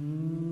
Mm-hmm.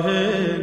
है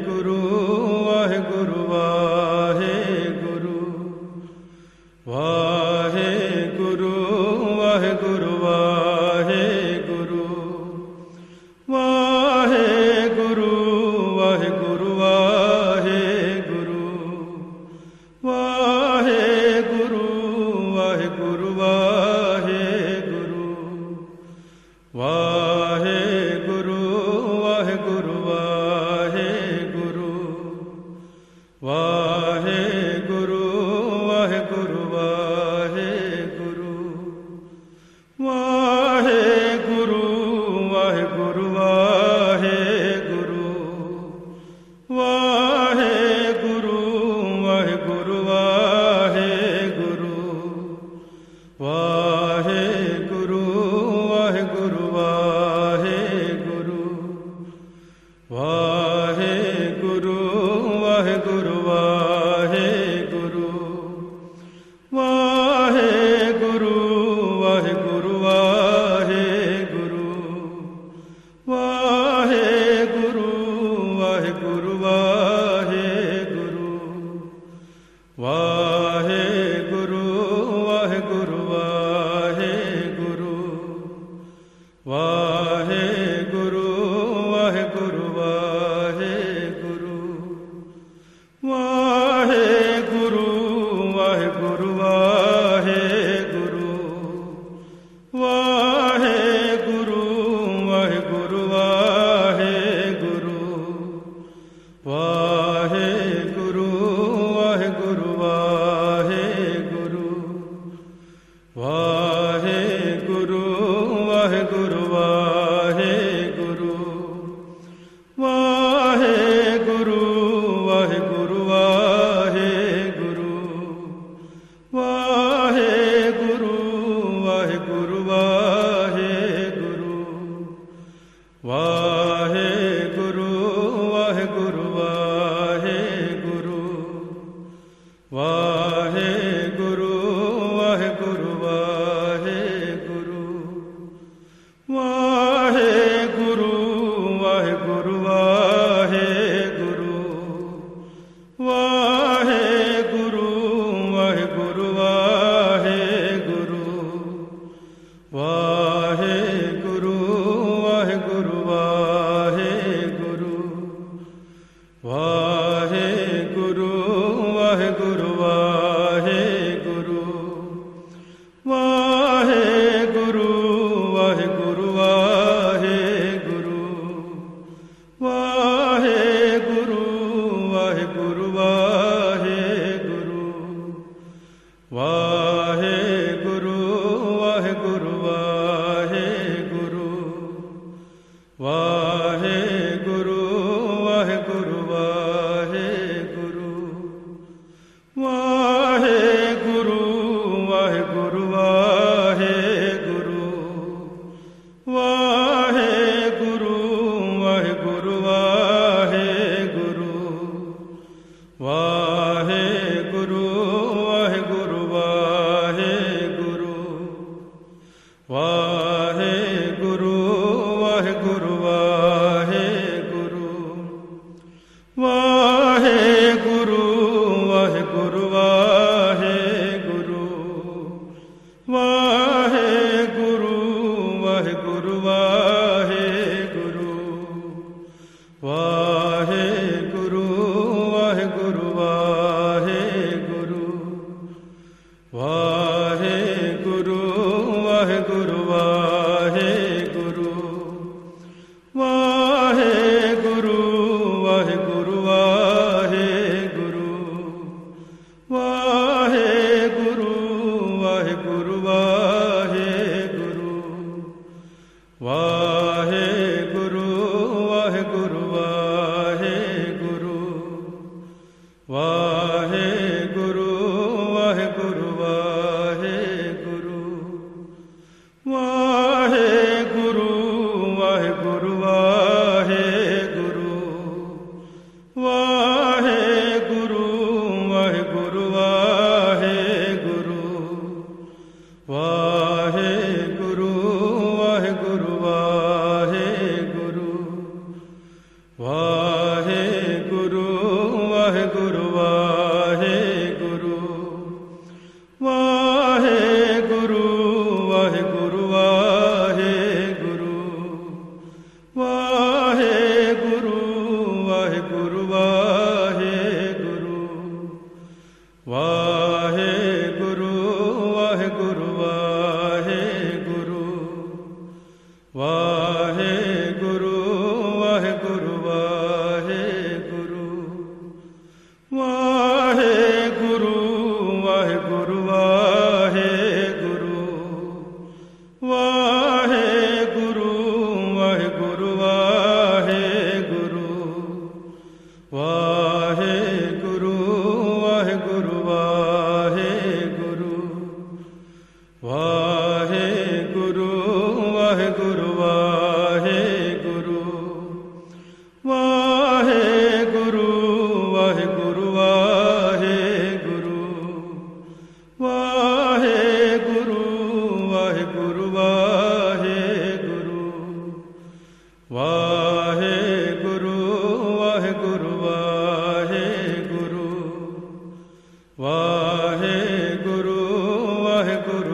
ਵਾਹਿਗੁਰੂ।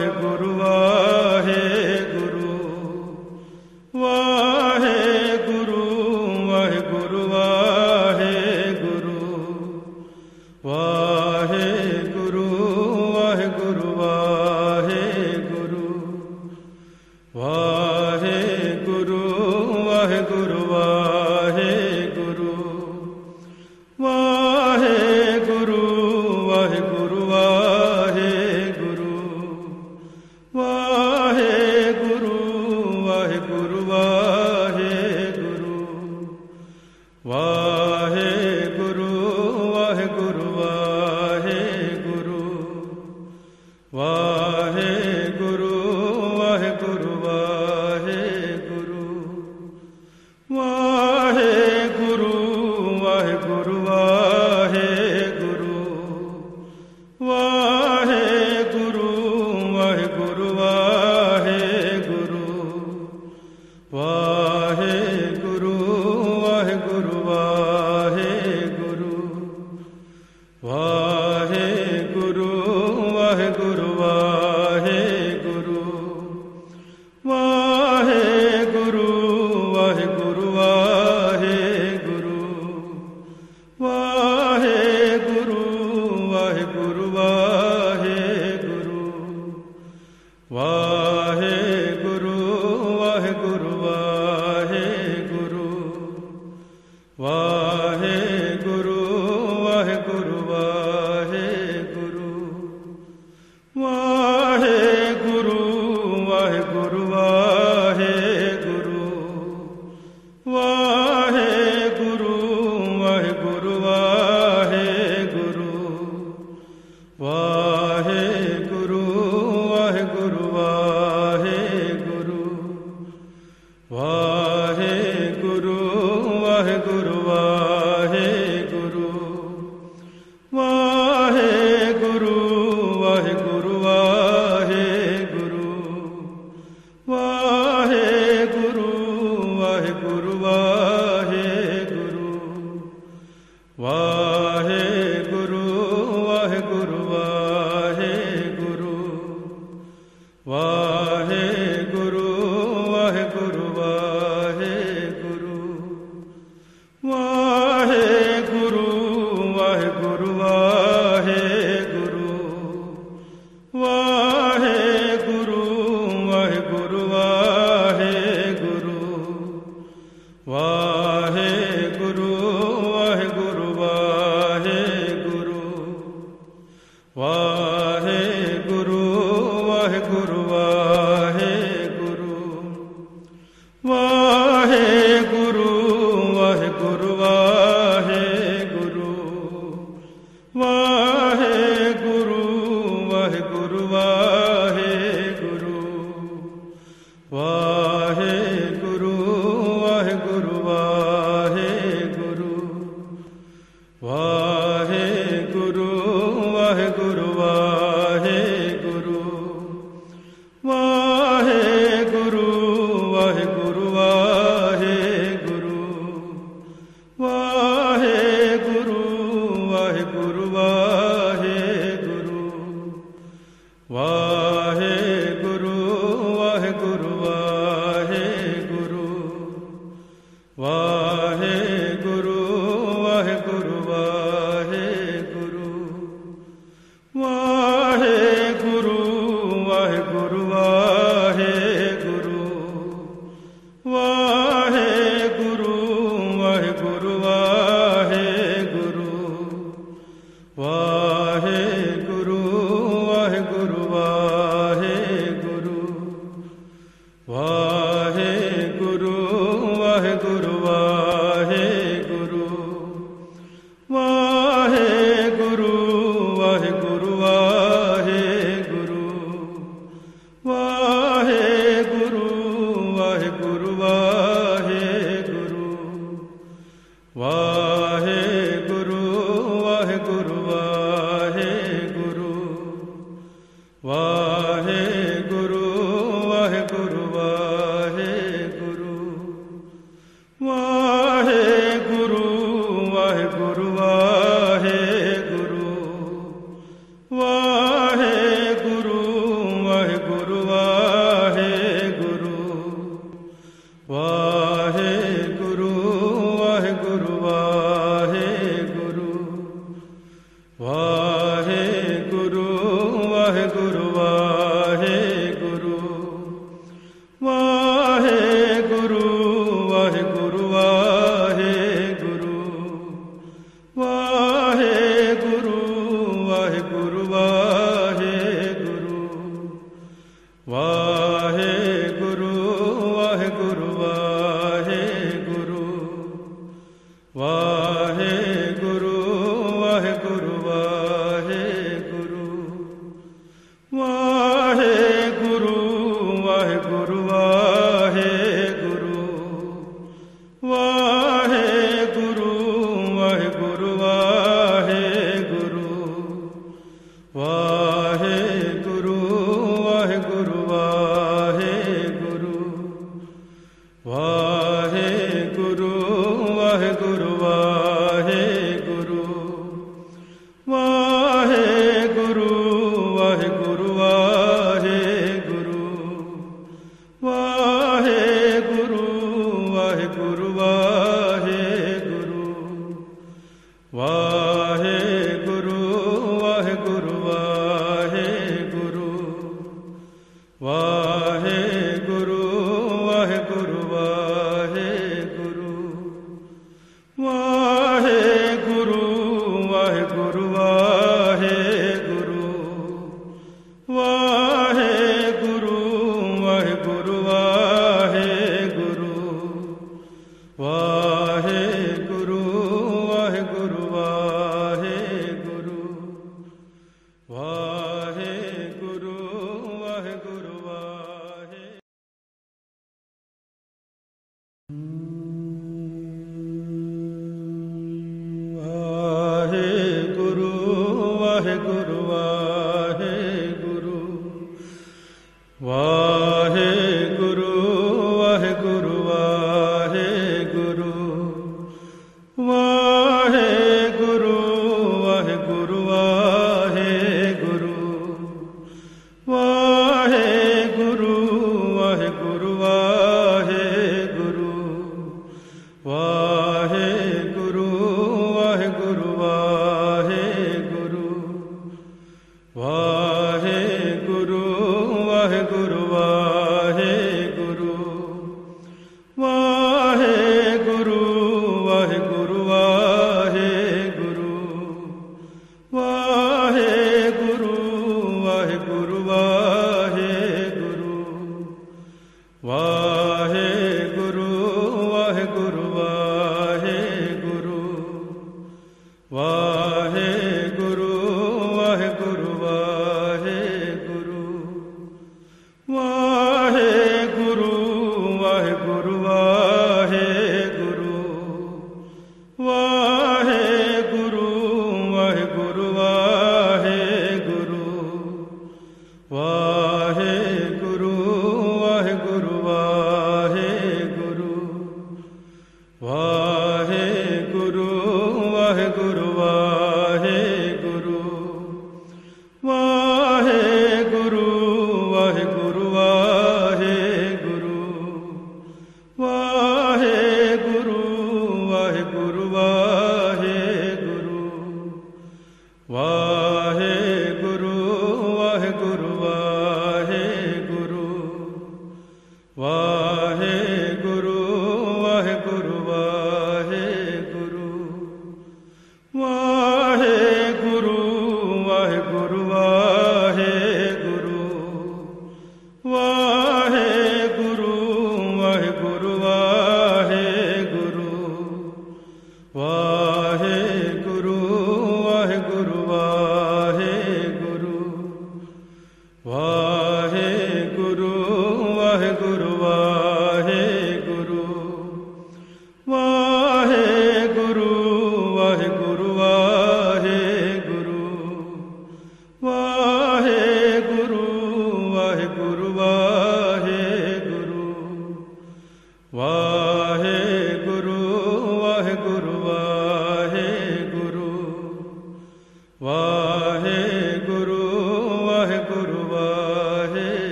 ਵਾਹਿਗੁਰੂ ਆ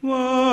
Whoa.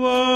Whoa.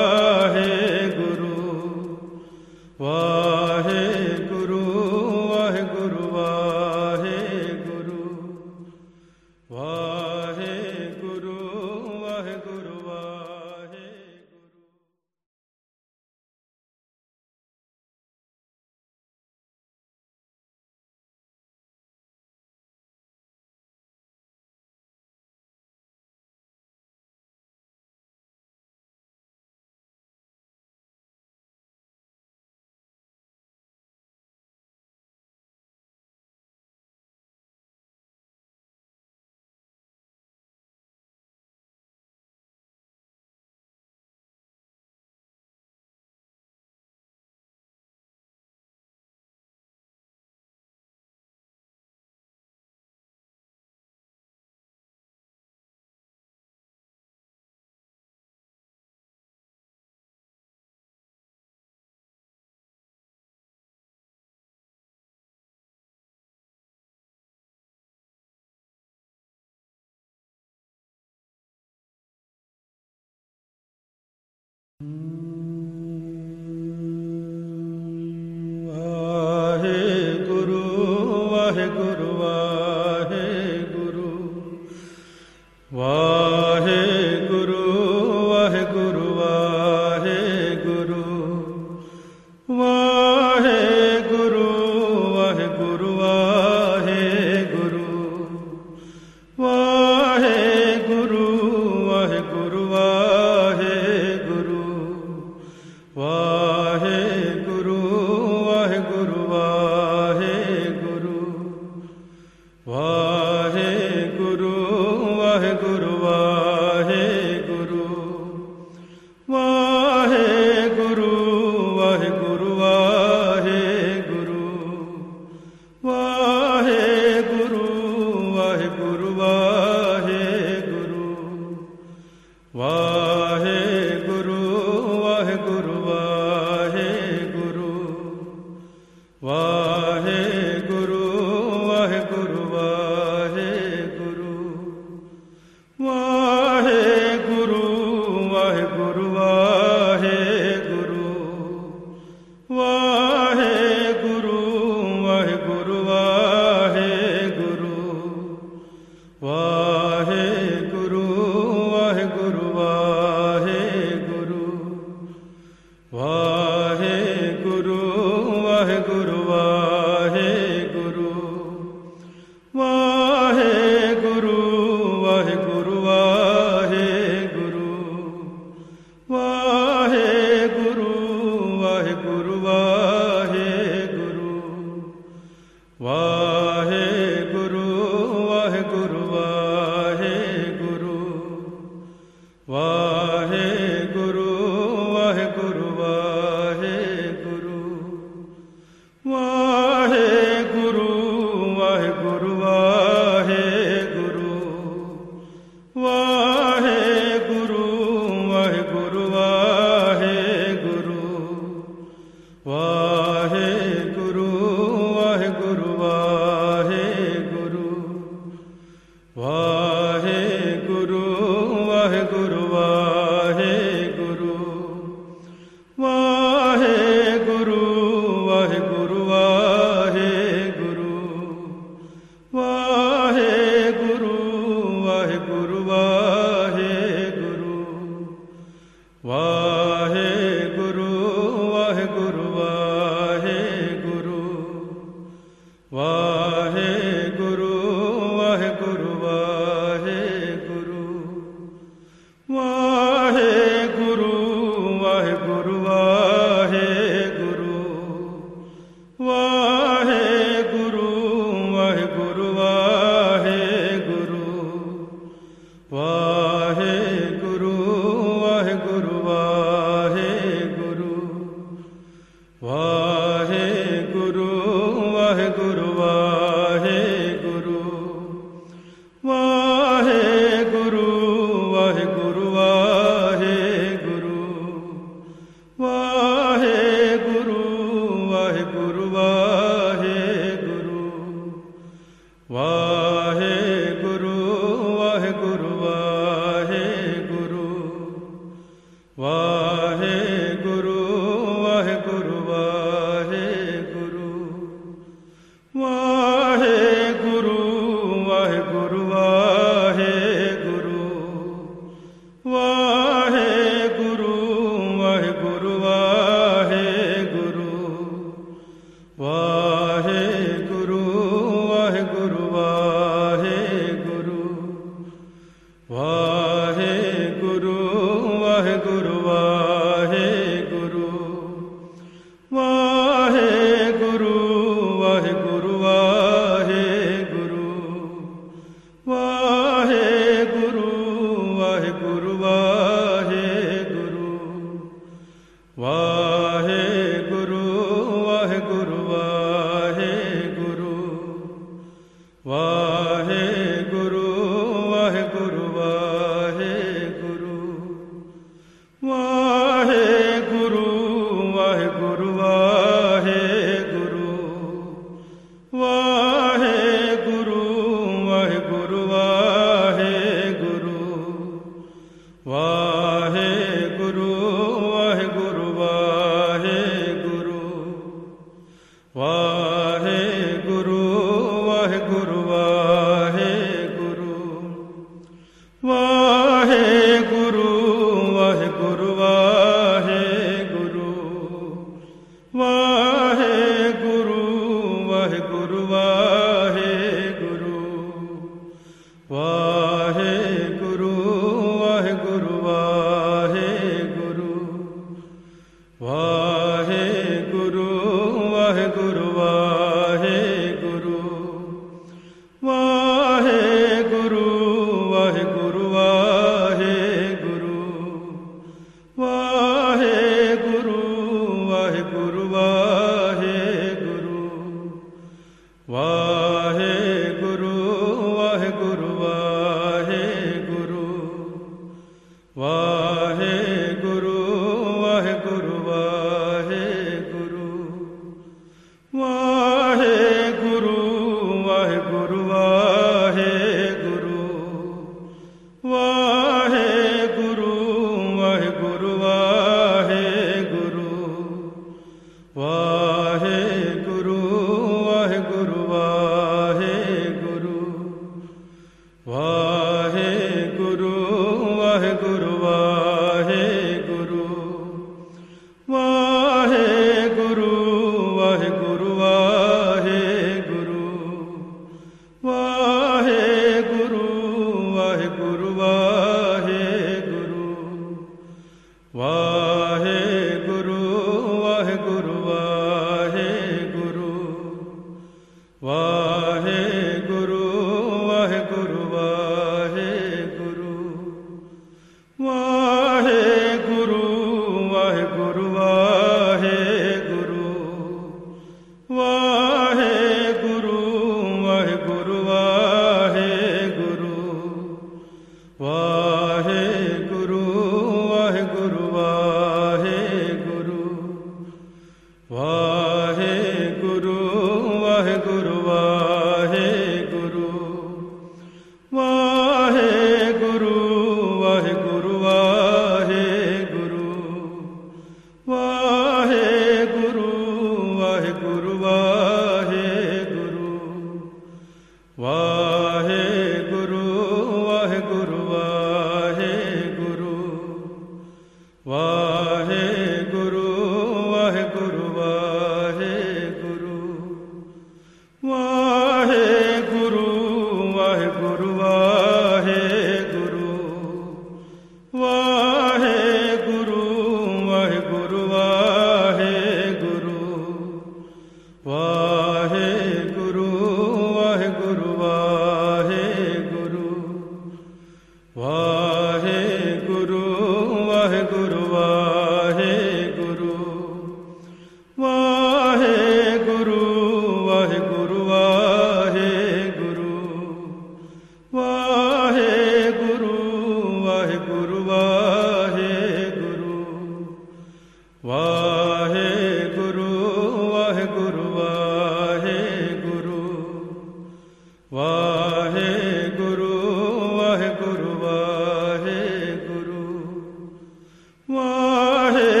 है